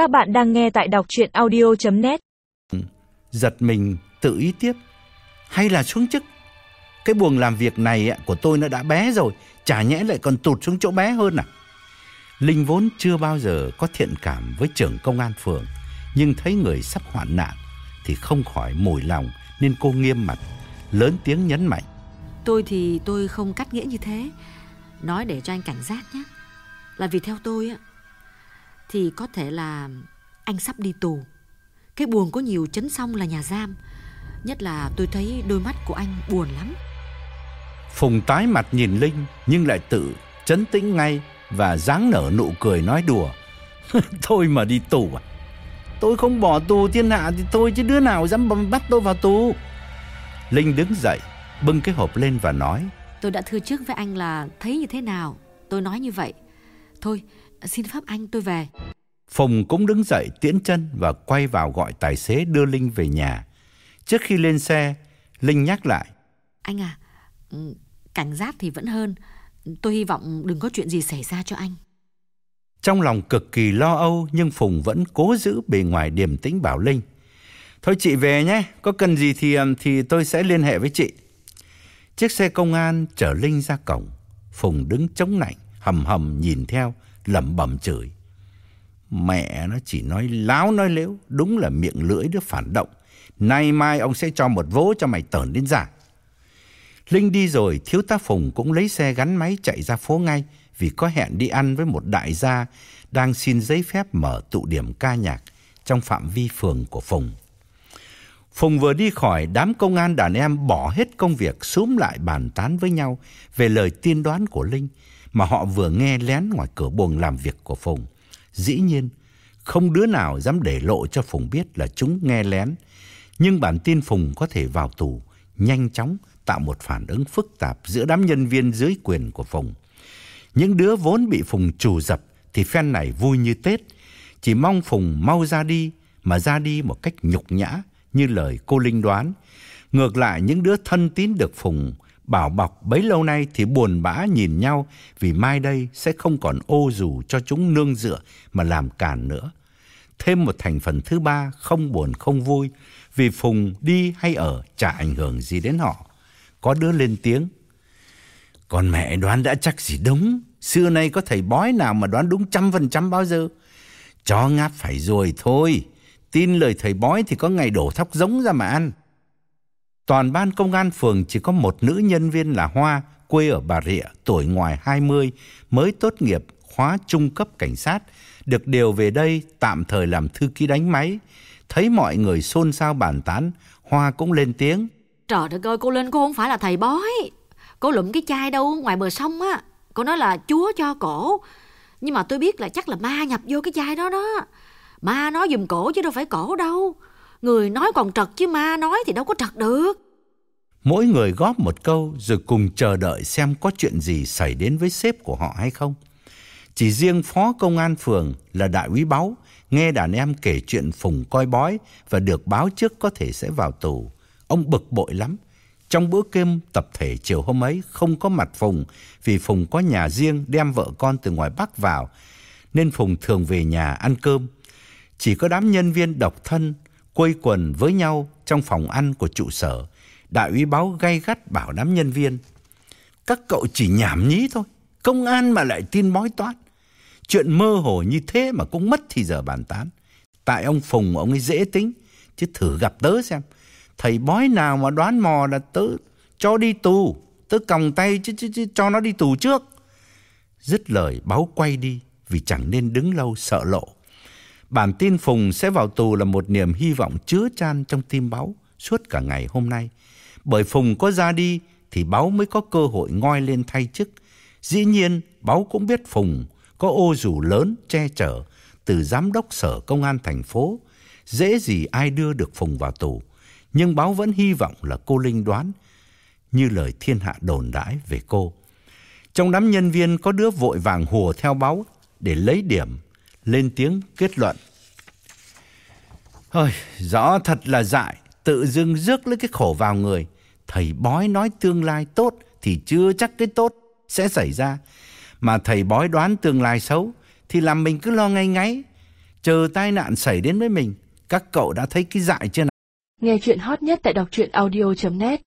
Các bạn đang nghe tại đọc chuyện audio.net Giật mình tự ý tiếp. Hay là xuống chức. Cái buồng làm việc này của tôi nó đã bé rồi Chả nhẽ lại còn tụt xuống chỗ bé hơn à? Linh vốn chưa bao giờ có thiện cảm với trưởng công an phường Nhưng thấy người sắp hoạn nạn Thì không khỏi mùi lòng Nên cô nghiêm mặt Lớn tiếng nhấn mạnh. Tôi thì tôi không cắt nghĩa như thế. Nói để cho anh cảnh giác nhé. Là vì theo tôi á Thì có thể là anh sắp đi tù. Cái buồn có nhiều chấn xong là nhà giam Nhất là tôi thấy đôi mắt của anh buồn lắm. Phùng tái mặt nhìn Linh Nhưng lại tự chấn tĩnh ngay Và dáng nở nụ cười nói đùa. Thôi mà đi tù à? Tôi không bỏ tù thiên hạ Thì tôi chứ đứa nào dám bắt tôi vào tù? Linh đứng dậy Bưng cái hộp lên và nói. Tôi đã thưa trước với anh là thấy như thế nào? Tôi nói như vậy Thôi xin phép anh tôi về. Phùng cũng đứng dậy tiễn chân Và quay vào gọi tài xế đưa Linh về nhà. Trước khi lên xe Linh nhắc lại. Anh à ừ, Cảnh giác thì vẫn hơn. Tôi hy vọng đừng có chuyện gì xảy ra cho anh. Trong lòng cực kỳ lo âu Nhưng Phùng vẫn cố giữ bề ngoài điềm tĩnh bảo Linh. Thôi chị về nhé Có cần gì thì thì tôi sẽ liên hệ với chị. Chiếc xe công an chở Linh ra cổng. Phùng đứng chống nạnh Hầm hầm nhìn theo, lẩm bẩm chửi. Mẹ nó chỉ nói láo nói lếu, Đúng là miệng lưỡi đứa phản động. Nay mai ông sẽ cho một vố cho mày tởn đến giả Linh đi rồi, Thiếu tá Phùng cũng lấy xe gắn máy chạy ra phố ngay Vì có hẹn đi ăn với một đại gia Đang xin giấy phép mở tụ điểm ca nhạc Trong phạm vi phường của Phùng. Phùng vừa đi khỏi, đám công an đàn em bỏ hết công việc xúm lại bàn tán với nhau về lời tiên đoán của Linh mà họ vừa nghe lén ngoài cửa buồng làm việc của Phùng. Dĩ nhiên, không đứa nào dám để lộ cho Phùng biết là chúng nghe lén. Nhưng bản tin Phùng có thể vào tù, nhanh chóng tạo một phản ứng phức tạp giữa đám nhân viên dưới quyền của Phùng. Những đứa vốn bị Phùng trù dập thì phen này vui như Tết, chỉ mong Phùng mau ra đi mà ra đi một cách nhục nhã như lời cô Linh đoán. Ngược lại, những đứa thân tín được Phùng bảo bọc bấy lâu nay thì buồn bã nhìn nhau vì mai đây sẽ không còn ô dù cho chúng nương dựa mà làm cản nữa. Thêm một thành phần thứ ba, không buồn không vui, vì Phùng đi hay ở chả ảnh hưởng gì đến họ. Có đứa lên tiếng. Còn mẹ đoán đã chắc gì đúng. Xưa nay có thầy bói nào mà đoán đúng trăm phần trăm bao giờ. Cho ngáp phải rồi thôi. Tin lời thầy bói thì có ngày đổ thóc giống ra mà ăn. Toàn ban công an phường chỉ có một nữ nhân viên là Hoa, quê ở Bà Rịa, tuổi ngoài 20, mới tốt nghiệp khóa trung cấp cảnh sát, được điều về đây tạm thời làm thư ký đánh máy. Thấy mọi người xôn xao bàn tán, Hoa cũng lên tiếng. Trời đất ơi, cô Linh cô không phải là thầy bói. Cô lụm cái chai đâu ngoài bờ sông á. Cô nói là chúa cho cổ. Nhưng mà tôi biết là chắc là ma nhập vô cái chai đó đó. Ma nói dùm cổ chứ đâu phải cổ đâu. Người nói còn trật chứ ma nói thì đâu có trật được. Mỗi người góp một câu rồi cùng chờ đợi xem có chuyện gì xảy đến với sếp của họ hay không. Chỉ riêng phó công an phường là đại úy Báu, nghe đàn em kể chuyện Phùng coi bói và được báo trước có thể sẽ vào tù. Ông bực bội lắm. Trong bữa cơm tập thể chiều hôm ấy không có mặt Phùng vì Phùng có nhà riêng đem vợ con từ ngoài Bắc vào, nên Phùng thường về nhà ăn cơm. Chỉ có đám nhân viên độc thân quây quần với nhau trong phòng ăn của trụ sở. Đại úy báo gay gắt bảo đám nhân viên. Các cậu chỉ nhảm nhí thôi. Công an mà lại tin bói toán. Chuyện mơ hồ như thế mà cũng mất thì giờ bàn tán. Tại ông Phùng ông ấy dễ tính. Chứ thử gặp tớ xem. Thầy bói nào mà đoán mò là tớ cho đi tù. Tớ còng tay chứ, chứ, chứ cho nó đi tù trước. Dứt lời báo quay đi vì chẳng nên đứng lâu sợ lộ. Bản tin Phùng sẽ vào tù là một niềm hy vọng chứa chan trong tim báo suốt cả ngày hôm nay. Bởi Phùng có ra đi thì báo mới có cơ hội ngoi lên thay chức. Dĩ nhiên, báo cũng biết Phùng có ô dù lớn che chở từ giám đốc sở công an thành phố. Dễ gì ai đưa được Phùng vào tù. Nhưng báo vẫn hy vọng là cô Linh đoán như lời thiên hạ đồn đãi về cô. Trong đám nhân viên có đứa vội vàng hùa theo báo để lấy điểm lên tiếng kết luận. Ôi, rõ thật là dại, tự dưng rước lấy cái khổ vào người. Thầy bói nói tương lai tốt thì chưa chắc cái tốt sẽ xảy ra. Mà thầy bói đoán tương lai xấu thì làm mình cứ lo ngay ngáy. chờ tai nạn xảy đến với mình. Các cậu đã thấy cái dại chưa nào? Nghe chuyện hot nhất tại đọc truyện audio.net